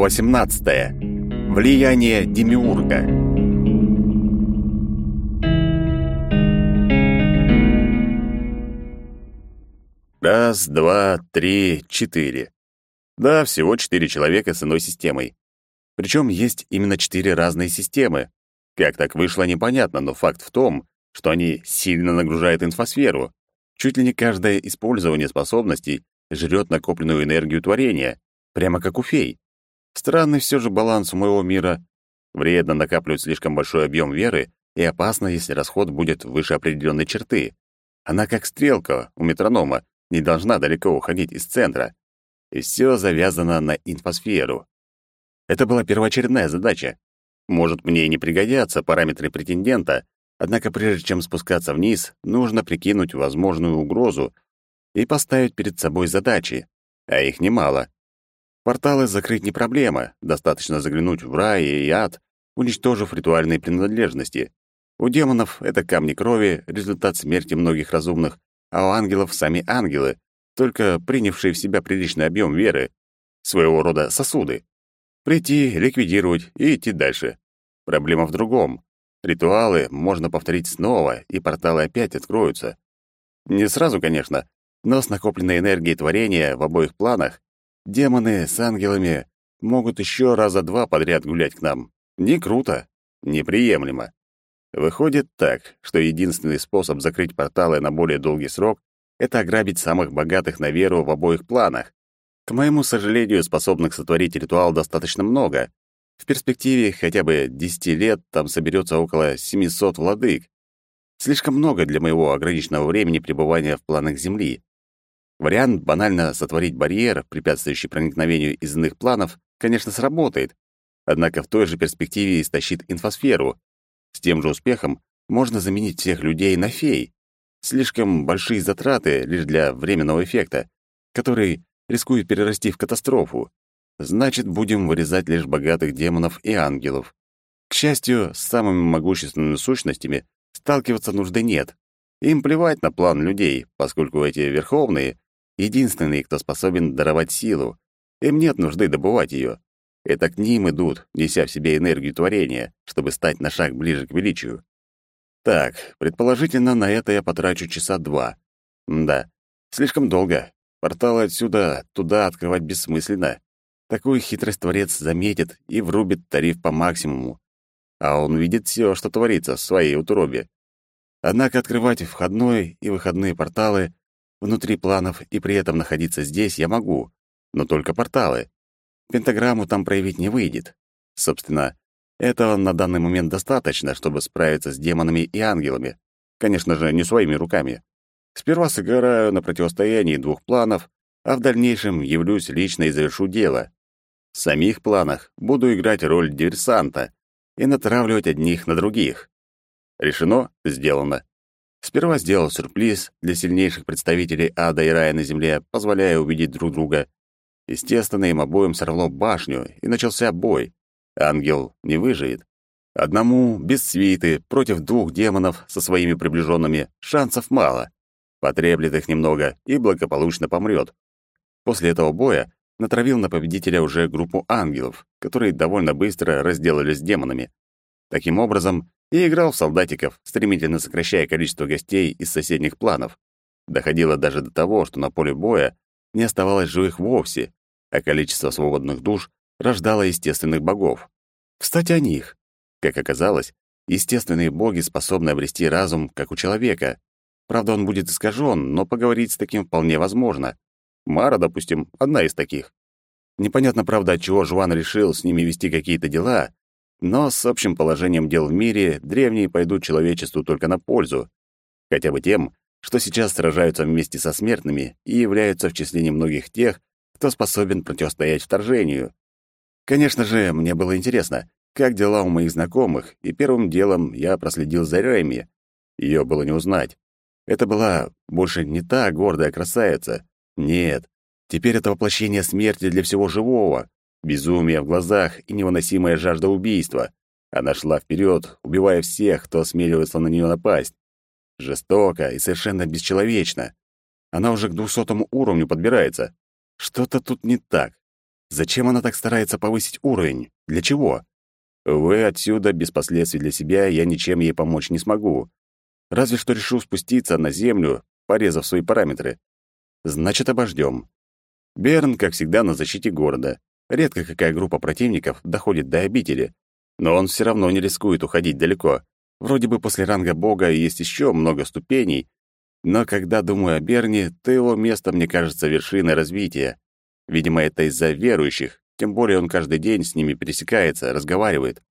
Глава 18. Влияние Демиурга. Раз, два, три, четыре. Да, всего четыре человека с иной системой. Причем есть именно четыре разные системы. Как так вышло, непонятно, но факт в том, что они сильно нагружают инфосферу. Чуть ли не каждое использование способностей жрет накопленную энергию творения, прямо как у фей. Странный все же баланс у моего мира. Вредно накапливать слишком большой объем веры и опасно, если расход будет выше определенной черты. Она как стрелка у метронома, не должна далеко уходить из центра. И все завязано на инфосферу. Это была первоочередная задача. Может, мне и не пригодятся параметры претендента, однако прежде чем спускаться вниз, нужно прикинуть возможную угрозу и поставить перед собой задачи, а их немало. Порталы закрыть не проблема, достаточно заглянуть в рай и ад, уничтожив ритуальные принадлежности. У демонов это камни крови, результат смерти многих разумных, а у ангелов сами ангелы, только принявшие в себя приличный объем веры, своего рода сосуды. Прийти, ликвидировать и идти дальше. Проблема в другом. Ритуалы можно повторить снова, и порталы опять откроются. Не сразу, конечно, но с накопленной энергией творения в обоих планах Демоны с ангелами могут еще раза два подряд гулять к нам. Не круто, неприемлемо. Выходит так, что единственный способ закрыть порталы на более долгий срок — это ограбить самых богатых на веру в обоих планах. К моему сожалению, способных сотворить ритуал достаточно много. В перспективе хотя бы 10 лет там соберется около 700 владык. Слишком много для моего ограниченного времени пребывания в планах Земли. Вариант банально сотворить барьер, препятствующий проникновению из иных планов, конечно, сработает, однако в той же перспективе истощит инфосферу. С тем же успехом можно заменить всех людей на фей. Слишком большие затраты лишь для временного эффекта, который рискует перерасти в катастрофу. Значит, будем вырезать лишь богатых демонов и ангелов. К счастью, с самыми могущественными сущностями сталкиваться нужды нет. Им плевать на план людей, поскольку эти верховные единственные, кто способен даровать силу. Им нет нужды добывать ее. Это к ним идут, неся в себе энергию творения, чтобы стать на шаг ближе к величию. Так, предположительно, на это я потрачу часа два. да, слишком долго. Порталы отсюда туда открывать бессмысленно. Такую хитрость Творец заметит и врубит тариф по максимуму. А он видит все, что творится в своей утробе. Однако открывать входной и выходные порталы Внутри планов и при этом находиться здесь я могу, но только порталы. Пентаграмму там проявить не выйдет. Собственно, этого на данный момент достаточно, чтобы справиться с демонами и ангелами. Конечно же, не своими руками. Сперва сыграю на противостоянии двух планов, а в дальнейшем явлюсь лично и завершу дело. В самих планах буду играть роль диверсанта и натравливать одних на других. Решено? Сделано. Сперва сделал сюрприз для сильнейших представителей ада и рая на земле, позволяя увидеть друг друга. Естественно, им обоим сорвало башню, и начался бой. Ангел не выживет. Одному, без свиты, против двух демонов со своими приближенными, шансов мало. Потреблет их немного и благополучно помрет. После этого боя натравил на победителя уже группу ангелов, которые довольно быстро разделались с демонами. Таким образом, и играл в солдатиков, стремительно сокращая количество гостей из соседних планов. Доходило даже до того, что на поле боя не оставалось живых вовсе, а количество свободных душ рождало естественных богов. Кстати, о них. Как оказалось, естественные боги способны обрести разум, как у человека. Правда, он будет искажен, но поговорить с таким вполне возможно. Мара, допустим, одна из таких. Непонятно, правда, отчего Жуан решил с ними вести какие-то дела, но с общим положением дел в мире древние пойдут человечеству только на пользу. Хотя бы тем, что сейчас сражаются вместе со смертными и являются в числе немногих тех, кто способен противостоять вторжению. Конечно же, мне было интересно, как дела у моих знакомых, и первым делом я проследил за Рэми. Ее было не узнать. Это была больше не та гордая красавица. Нет, теперь это воплощение смерти для всего живого, Безумие в глазах и невыносимая жажда убийства. Она шла вперед, убивая всех, кто осмеливается на нее напасть. Жестоко и совершенно бесчеловечно. Она уже к двухсотому уровню подбирается. Что-то тут не так. Зачем она так старается повысить уровень? Для чего? Увы, отсюда, без последствий для себя, я ничем ей помочь не смогу. Разве что решу спуститься на землю, порезав свои параметры. Значит, обождем. Берн, как всегда, на защите города. Редко какая группа противников доходит до обители, но он все равно не рискует уходить далеко. Вроде бы после ранга бога есть еще много ступеней, но когда думаю о Берне, то его место мне кажется вершиной развития. Видимо, это из-за верующих, тем более он каждый день с ними пересекается, разговаривает.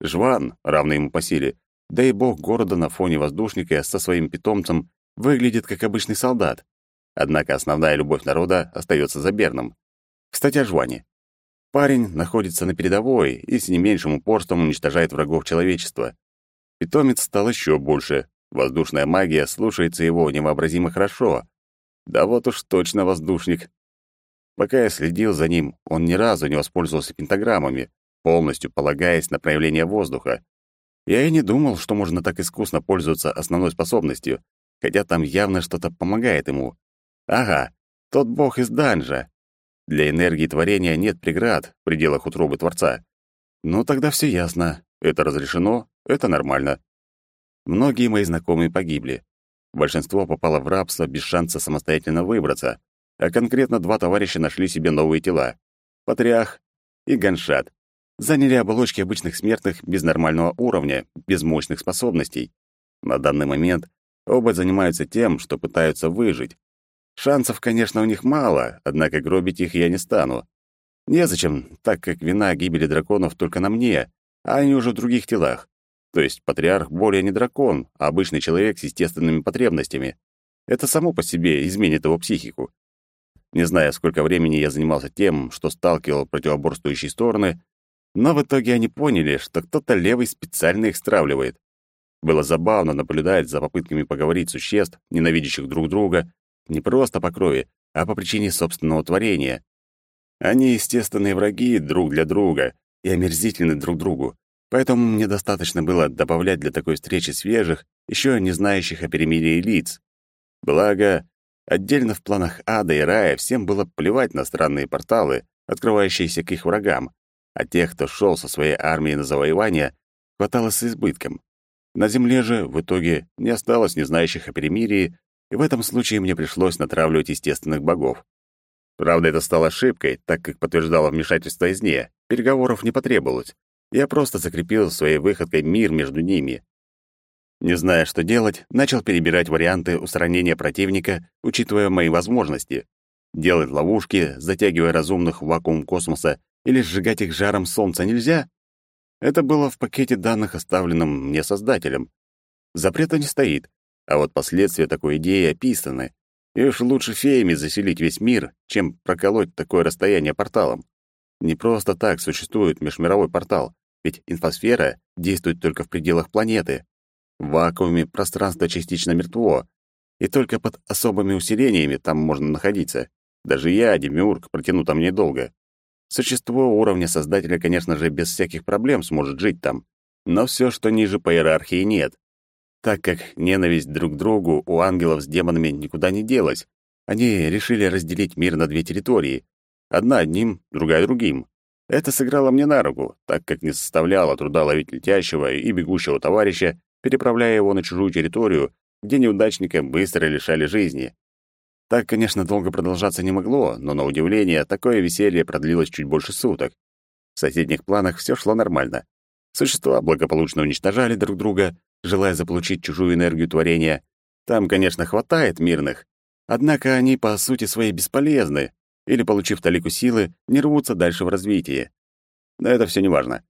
Жван, равный ему по силе, да и бог города на фоне воздушника со своим питомцем выглядит как обычный солдат. Однако основная любовь народа остается за Берном. Кстати, о Жване. Парень находится на передовой и с не меньшим упорством уничтожает врагов человечества. Питомец стал еще больше. Воздушная магия слушается его невообразимо хорошо. Да вот уж точно воздушник. Пока я следил за ним, он ни разу не воспользовался пентаграммами, полностью полагаясь на проявление воздуха. Я и не думал, что можно так искусно пользоваться основной способностью, хотя там явно что-то помогает ему. Ага, тот бог из данжа. Для энергии творения нет преград в пределах утробы Творца. Ну, тогда все ясно. Это разрешено, это нормально. Многие мои знакомые погибли. Большинство попало в рабство без шанса самостоятельно выбраться, а конкретно два товарища нашли себе новые тела. Патриарх и Ганшат. Заняли оболочки обычных смертных без нормального уровня, без мощных способностей. На данный момент оба занимаются тем, что пытаются выжить. Шансов, конечно, у них мало, однако гробить их я не стану. Незачем, так как вина гибели драконов только на мне, а они уже в других телах. То есть патриарх более не дракон, а обычный человек с естественными потребностями. Это само по себе изменит его психику. Не знаю, сколько времени я занимался тем, что сталкивал противоборствующие стороны, но в итоге они поняли, что кто-то левый специально их стравливает. Было забавно наблюдать за попытками поговорить существ, ненавидящих друг друга, не просто по крови, а по причине собственного творения. Они естественные враги друг для друга и омерзительны друг другу, поэтому мне достаточно было добавлять для такой встречи свежих, еще не знающих о перемирии лиц. Благо, отдельно в планах ада и рая всем было плевать на странные порталы, открывающиеся к их врагам, а тех, кто шел со своей армией на завоевание, хватало с избытком. На земле же в итоге не осталось не знающих о перемирии, и в этом случае мне пришлось натравливать естественных богов. Правда, это стало ошибкой, так как подтверждало вмешательство извне. Переговоров не потребовалось. Я просто закрепил своей выходкой мир между ними. Не зная, что делать, начал перебирать варианты устранения противника, учитывая мои возможности. Делать ловушки, затягивая разумных в вакуум космоса или сжигать их жаром солнца нельзя? Это было в пакете данных, оставленном мне создателем. Запрета не стоит, а вот последствия такой идеи описаны. И уж лучше феями заселить весь мир, чем проколоть такое расстояние порталом. Не просто так существует межмировой портал, ведь инфосфера действует только в пределах планеты. В вакууме пространство частично мертво, и только под особыми усилениями там можно находиться. Даже я, Демиург, протяну там недолго. Существо уровня Создателя, конечно же, без всяких проблем сможет жить там, но все, что ниже по иерархии, нет так как ненависть друг к другу у ангелов с демонами никуда не делась. Они решили разделить мир на две территории. Одна одним, другая другим. Это сыграло мне на руку, так как не составляло труда ловить летящего и бегущего товарища, переправляя его на чужую территорию, где неудачника быстро лишали жизни. Так, конечно, долго продолжаться не могло, но, на удивление, такое веселье продлилось чуть больше суток. В соседних планах все шло нормально. Существа благополучно уничтожали друг друга, желая заполучить чужую энергию творения. Там, конечно, хватает мирных, однако они по сути своей бесполезны, или, получив талику силы, не рвутся дальше в развитии. Но это все неважно.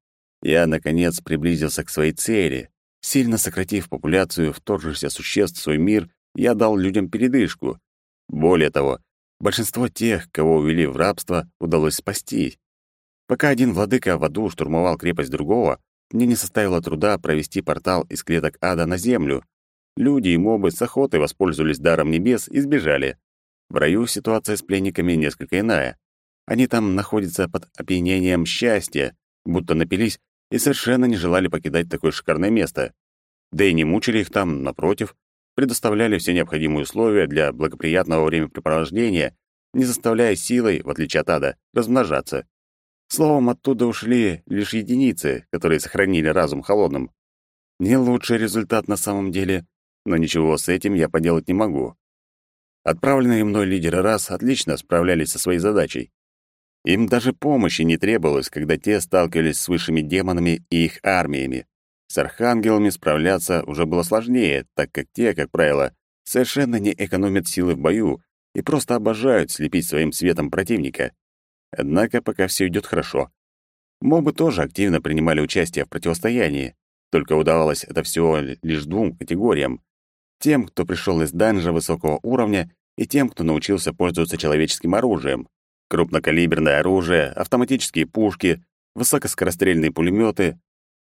Я, наконец, приблизился к своей цели. Сильно сократив популяцию вторгшихся существ в свой мир, я дал людям передышку. Более того, большинство тех, кого увели в рабство, удалось спасти. Пока один владыка в аду штурмовал крепость другого, мне не составило труда провести портал из клеток ада на землю. Люди и мобы с охотой воспользовались даром небес и сбежали. В раю ситуация с пленниками несколько иная. Они там находятся под опьянением счастья, будто напились и совершенно не желали покидать такое шикарное место. Да и не мучили их там, напротив, предоставляли все необходимые условия для благоприятного времяпрепровождения, не заставляя силой, в отличие от ада, размножаться. Словом, оттуда ушли лишь единицы, которые сохранили разум холодным. Не лучший результат на самом деле, но ничего с этим я поделать не могу. Отправленные мной лидеры раз отлично справлялись со своей задачей. Им даже помощи не требовалось, когда те сталкивались с высшими демонами и их армиями. С архангелами справляться уже было сложнее, так как те, как правило, совершенно не экономят силы в бою и просто обожают слепить своим светом противника. Однако пока все идет хорошо. Мобы тоже активно принимали участие в противостоянии, только удавалось это всего лишь двум категориям тем, кто пришел из данжа высокого уровня, и тем, кто научился пользоваться человеческим оружием. Крупнокалиберное оружие, автоматические пушки, высокоскорострельные пулеметы.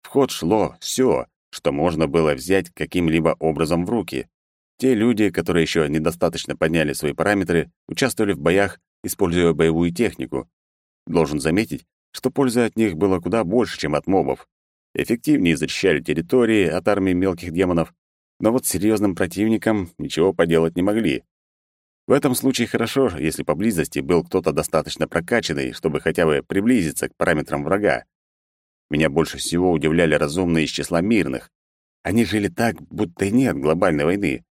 В ход шло все, что можно было взять каким-либо образом в руки. Те люди, которые еще недостаточно подняли свои параметры, участвовали в боях, используя боевую технику. Должен заметить, что пользы от них было куда больше, чем от мобов. Эффективнее защищали территории от армии мелких демонов, но вот серьезным противником ничего поделать не могли. В этом случае хорошо, если поблизости был кто-то достаточно прокачанный, чтобы хотя бы приблизиться к параметрам врага. Меня больше всего удивляли разумные из числа мирных. Они жили так, будто и нет глобальной войны.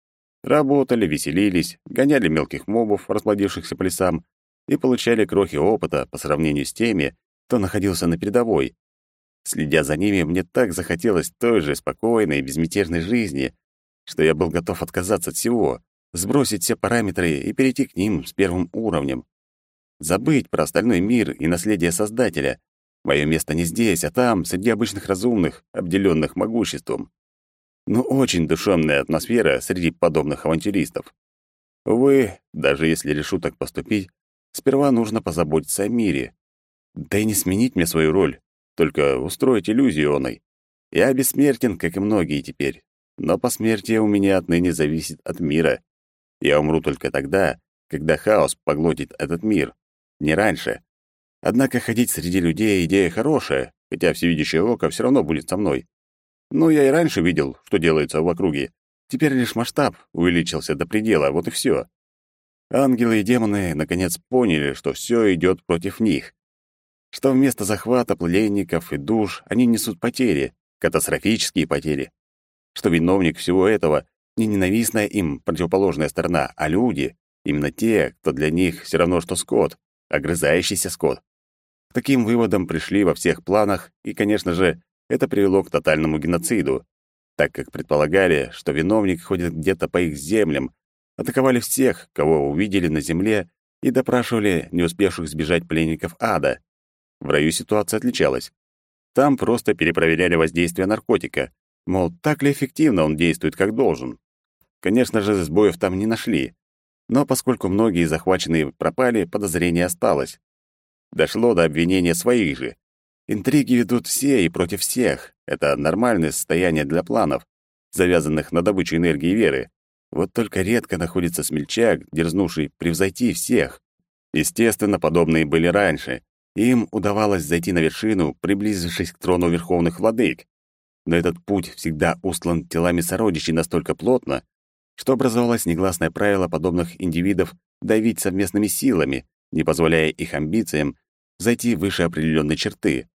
Работали, веселились, гоняли мелких мобов, расплодившихся по лесам, и получали крохи опыта по сравнению с теми, кто находился на передовой. Следя за ними, мне так захотелось той же спокойной и безмятежной жизни, что я был готов отказаться от всего, сбросить все параметры и перейти к ним с первым уровнем. Забыть про остальной мир и наследие Создателя. Мое место не здесь, а там, среди обычных разумных, обделенных могуществом. Но очень душевная атмосфера среди подобных авантюристов. Увы, даже если решу так поступить, сперва нужно позаботиться о мире. Да и не сменить мне свою роль, только устроить иллюзию оной. Я бессмертен, как и многие теперь, но посмертие у меня отныне зависит от мира. Я умру только тогда, когда хаос поглотит этот мир, не раньше. Однако ходить среди людей — идея хорошая, хотя всевидящее око все равно будет со мной. Ну, я и раньше видел, что делается в округе. Теперь лишь масштаб увеличился до предела, вот и все. Ангелы и демоны наконец поняли, что все идет против них. Что вместо захвата пленников и душ они несут потери, катастрофические потери что виновник всего этого не ненавистная им противоположная сторона, а люди, именно те, кто для них все равно что скот, огрызающийся скот. К таким выводам пришли во всех планах, и, конечно же, это привело к тотальному геноциду, так как предполагали, что виновник ходит где-то по их землям, атаковали всех, кого увидели на земле, и допрашивали не успевших сбежать пленников ада. В раю ситуация отличалась. Там просто перепроверяли воздействие наркотика, Мол, так ли эффективно он действует, как должен? Конечно же, сбоев там не нашли. Но поскольку многие захваченные пропали, подозрение осталось. Дошло до обвинения своих же. Интриги ведут все и против всех. Это нормальное состояние для планов, завязанных на добычу энергии веры. Вот только редко находится смельчак, дерзнувший превзойти всех. Естественно, подобные были раньше. Им удавалось зайти на вершину, приблизившись к трону верховных владык но этот путь всегда устлан телами сородичей настолько плотно, что образовалось негласное правило подобных индивидов давить совместными силами, не позволяя их амбициям зайти выше определенной черты.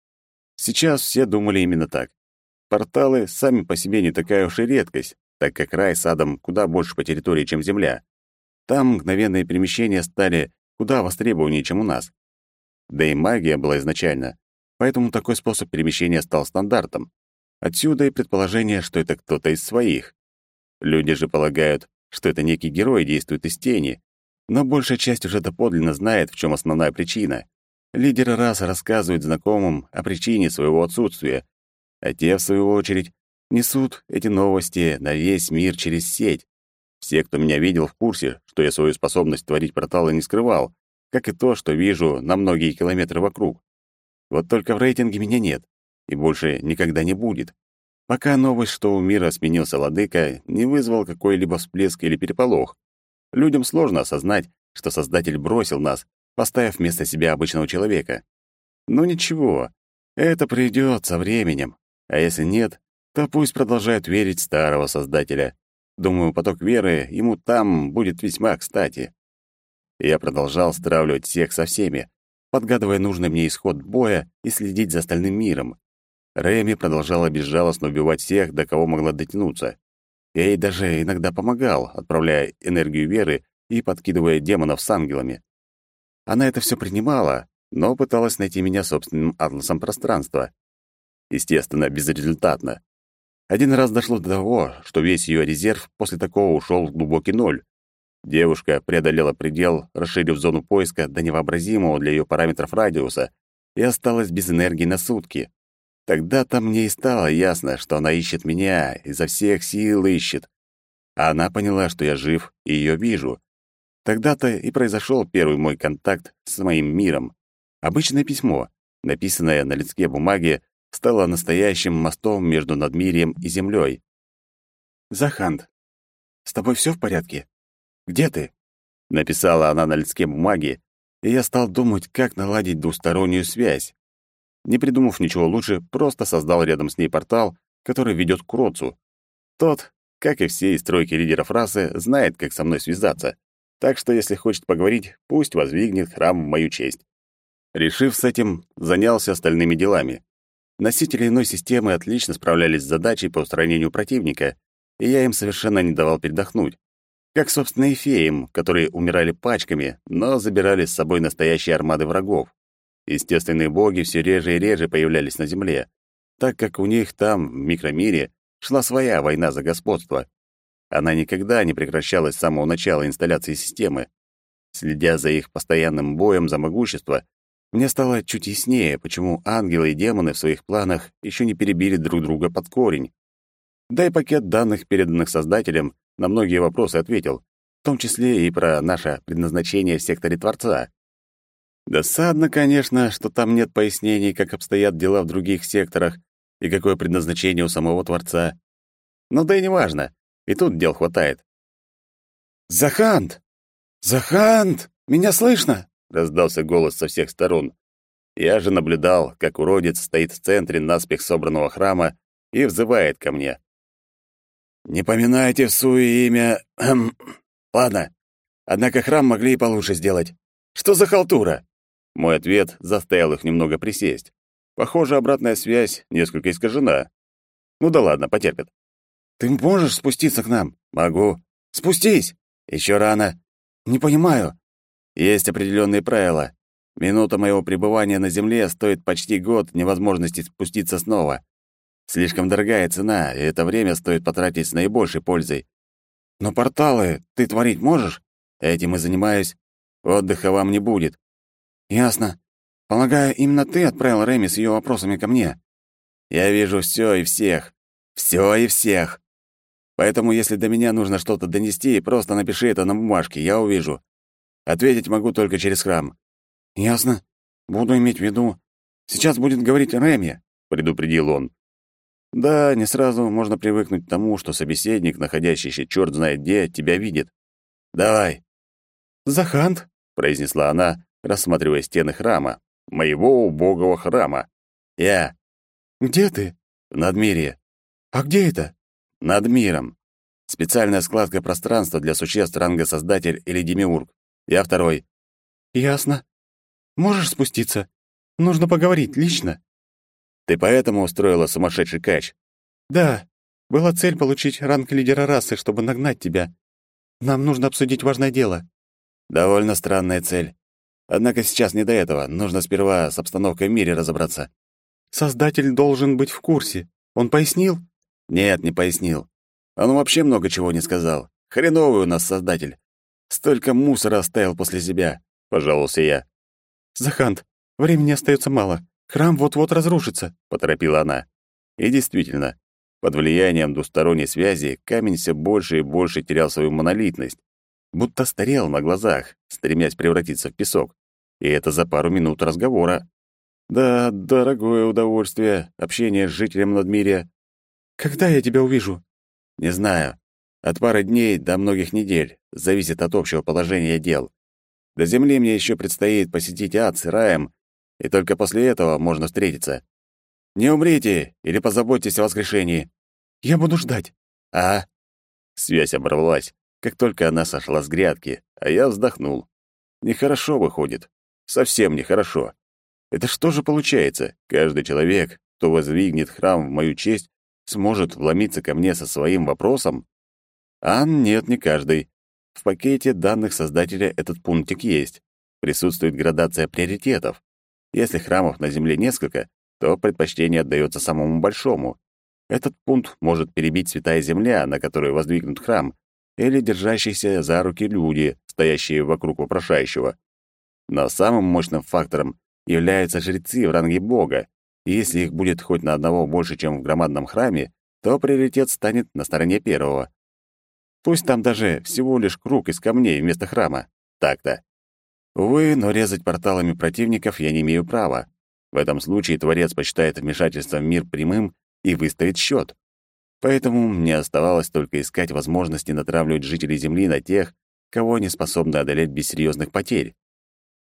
Сейчас все думали именно так. Порталы сами по себе не такая уж и редкость, так как рай с адом куда больше по территории, чем Земля. Там мгновенные перемещения стали куда востребованнее, чем у нас. Да и магия была изначально, поэтому такой способ перемещения стал стандартом. Отсюда и предположение, что это кто-то из своих. Люди же полагают, что это некий герой действует из тени, но большая часть уже доподлинно знает, в чем основная причина. Лидеры раз рассказывают знакомым о причине своего отсутствия, а те, в свою очередь, несут эти новости на весь мир через сеть. Все, кто меня видел, в курсе, что я свою способность творить порталы не скрывал, как и то, что вижу на многие километры вокруг. Вот только в рейтинге меня нет и больше никогда не будет. Пока новость, что у мира сменился владыка, не вызвал какой-либо всплеск или переполох. Людям сложно осознать, что Создатель бросил нас, поставив вместо себя обычного человека. Но ничего, это придёт со временем. А если нет, то пусть продолжает верить старого Создателя. Думаю, поток веры ему там будет весьма кстати. Я продолжал стравливать всех со всеми, подгадывая нужный мне исход боя и следить за остальным миром. Рэми продолжала безжалостно убивать всех, до кого могла дотянуться. Я ей даже иногда помогал, отправляя энергию веры и подкидывая демонов с ангелами. Она это все принимала, но пыталась найти меня собственным атласом пространства. Естественно, безрезультатно. Один раз дошло до того, что весь ее резерв после такого ушел в глубокий ноль. Девушка преодолела предел, расширив зону поиска до невообразимого для ее параметров радиуса, и осталась без энергии на сутки. Тогда-то мне и стало ясно, что она ищет меня, изо всех сил ищет. А она поняла, что я жив и ее вижу. Тогда-то и произошел первый мой контакт с моим миром. Обычное письмо, написанное на листке бумаги, стало настоящим мостом между надмирием и землей. «Захант, с тобой все в порядке?» Где ты?» Написала она на листке бумаги, и я стал думать, как наладить двустороннюю связь. Не придумав ничего лучше, просто создал рядом с ней портал, который ведет к Роцу. Тот, как и все из тройки лидеров расы, знает, как со мной связаться. Так что, если хочет поговорить, пусть воздвигнет храм в мою честь. Решив с этим, занялся остальными делами. Носители иной системы отлично справлялись с задачей по устранению противника, и я им совершенно не давал передохнуть. Как, собственно, и феям, которые умирали пачками, но забирали с собой настоящие армады врагов. Естественные боги все реже и реже появлялись на Земле, так как у них там, в микромире, шла своя война за господство. Она никогда не прекращалась с самого начала инсталляции системы. Следя за их постоянным боем за могущество, мне стало чуть яснее, почему ангелы и демоны в своих планах еще не перебили друг друга под корень. Да и пакет данных, переданных Создателем, на многие вопросы ответил, в том числе и про наше предназначение в секторе Творца. Досадно, конечно, что там нет пояснений, как обстоят дела в других секторах и какое предназначение у самого Творца. Но да и неважно, и тут дел хватает. «Захант! Захант! Меня слышно?» — раздался голос со всех сторон. Я же наблюдал, как уродец стоит в центре наспех собранного храма и взывает ко мне. «Не поминайте в суе имя... Ладно. Однако храм могли и получше сделать. Что за халтура?» Мой ответ заставил их немного присесть. Похоже, обратная связь несколько искажена. Ну да ладно, потерпят. «Ты можешь спуститься к нам?» «Могу». «Спустись!» «Еще рано». «Не понимаю». «Есть определенные правила. Минута моего пребывания на Земле стоит почти год невозможности спуститься снова. Слишком дорогая цена, и это время стоит потратить с наибольшей пользой. Но порталы ты творить можешь? Этим и занимаюсь. Отдыха вам не будет. Ясно. Полагаю, именно ты отправил Реми с ее вопросами ко мне. Я вижу все и всех. Все и всех. Поэтому, если до меня нужно что-то донести, просто напиши это на бумажке, я увижу. Ответить могу только через храм. Ясно. Буду иметь в виду. Сейчас будет говорить Реми, предупредил он. Да, не сразу можно привыкнуть к тому, что собеседник, находящийся черт знает где, тебя видит. Давай. Захант, произнесла она, рассматривая стены храма, моего убогого храма. Я. Где ты? В Надмирье. А где это? Над миром. Специальная складка пространства для существ ранга Создатель или Демиург. Я второй. Ясно. Можешь спуститься? Нужно поговорить лично. Ты поэтому устроила сумасшедший кач? Да. Была цель получить ранг лидера расы, чтобы нагнать тебя. Нам нужно обсудить важное дело. Довольно странная цель. Однако сейчас не до этого. Нужно сперва с обстановкой в мире разобраться. Создатель должен быть в курсе. Он пояснил? Нет, не пояснил. Он вообще много чего не сказал. Хреновый у нас создатель. Столько мусора оставил после себя, пожаловался я. Захант, времени остается мало. Храм вот-вот разрушится», — поторопила она. И действительно, под влиянием двусторонней связи камень все больше и больше терял свою монолитность, будто старел на глазах, стремясь превратиться в песок. И это за пару минут разговора. Да, дорогое удовольствие, общение с жителем Надмирия. Когда я тебя увижу? Не знаю. От пары дней до многих недель. Зависит от общего положения дел. До земли мне еще предстоит посетить ад с раем и только после этого можно встретиться. Не умрите или позаботьтесь о воскрешении. Я буду ждать. А? Связь оборвалась, как только она сошла с грядки, а я вздохнул. Нехорошо выходит. совсем нехорошо. Это что же получается? Каждый человек, кто воздвигнет храм в мою честь, сможет вломиться ко мне со своим вопросом? А нет, не каждый. В пакете данных создателя этот пунктик есть. Присутствует градация приоритетов. Если храмов на Земле несколько, то предпочтение отдается самому большому. Этот пункт может перебить святая земля, на которой воздвигнут храм, или держащиеся за руки люди, стоящие вокруг вопрошающего. Но самым мощным фактором являются жрецы в ранге бога, и если их будет хоть на одного больше, чем в громадном храме, то приоритет станет на стороне первого. Пусть там даже всего лишь круг из камней вместо храма. Так-то. Увы, но резать порталами противников я не имею права. В этом случае Творец посчитает вмешательство в мир прямым и выставит счет. Поэтому мне оставалось только искать возможности натравливать жителей Земли на тех, кого не способны одолеть без серьезных потерь.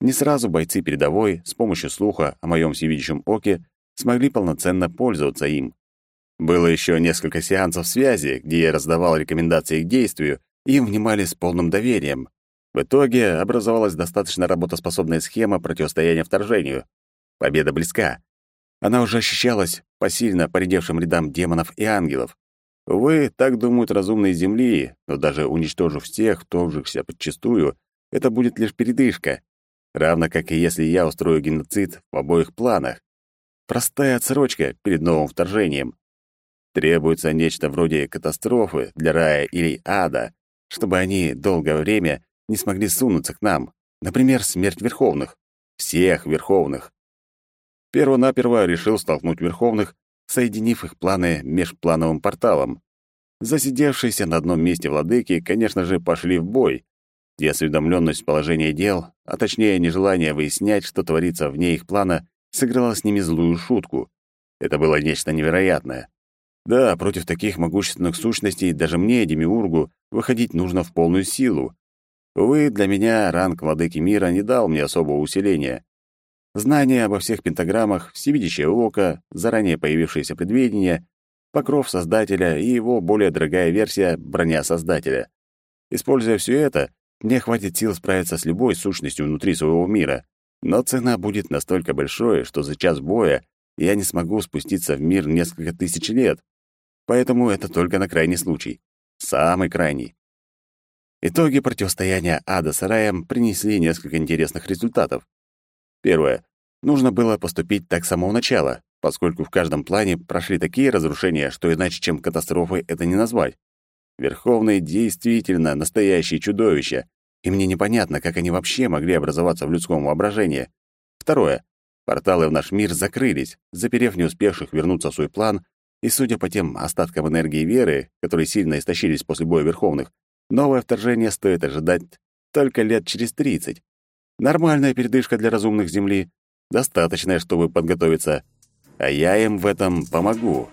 Не сразу бойцы передовой с помощью слуха о моем всевидящем оке смогли полноценно пользоваться им. Было еще несколько сеансов связи, где я раздавал рекомендации к действию, и им внимали с полным доверием. В итоге образовалась достаточно работоспособная схема противостояния вторжению. Победа близка. Она уже ощущалась по сильно поредевшим рядам демонов и ангелов. Увы, так думают разумные Земли, но даже уничтожив всех, вторгшихся подчистую, это будет лишь передышка, равно как и если я устрою геноцид в обоих планах. Простая отсрочка перед новым вторжением. Требуется нечто вроде катастрофы для рая или ада, чтобы они долгое время не смогли сунуться к нам. Например, смерть верховных. Всех верховных. Первонаперво решил столкнуть верховных, соединив их планы межплановым порталом. Засидевшиеся на одном месте владыки, конечно же, пошли в бой. И осведомленность положения дел, а точнее нежелание выяснять, что творится вне их плана, сыграла с ними злую шутку. Это было нечто невероятное. Да, против таких могущественных сущностей даже мне, Демиургу, выходить нужно в полную силу. Увы, для меня ранг владыки мира не дал мне особого усиления. Знание обо всех пентаграммах, всевидящее око, заранее появившееся предвидение, покров Создателя и его более дорогая версия — броня Создателя. Используя все это, мне хватит сил справиться с любой сущностью внутри своего мира, но цена будет настолько большой, что за час боя я не смогу спуститься в мир несколько тысяч лет, Поэтому это только на крайний случай. Самый крайний. Итоги противостояния ада с раем принесли несколько интересных результатов. Первое. Нужно было поступить так с самого начала, поскольку в каждом плане прошли такие разрушения, что иначе, чем катастрофой, это не назвать. Верховные действительно настоящие чудовища, и мне непонятно, как они вообще могли образоваться в людском воображении. Второе. Порталы в наш мир закрылись, заперев не успевших вернуться в свой план и судя по тем остаткам энергии веры, которые сильно истощились после боя Верховных, новое вторжение стоит ожидать только лет через тридцать. Нормальная передышка для разумных Земли, достаточная, чтобы подготовиться. А я им в этом помогу.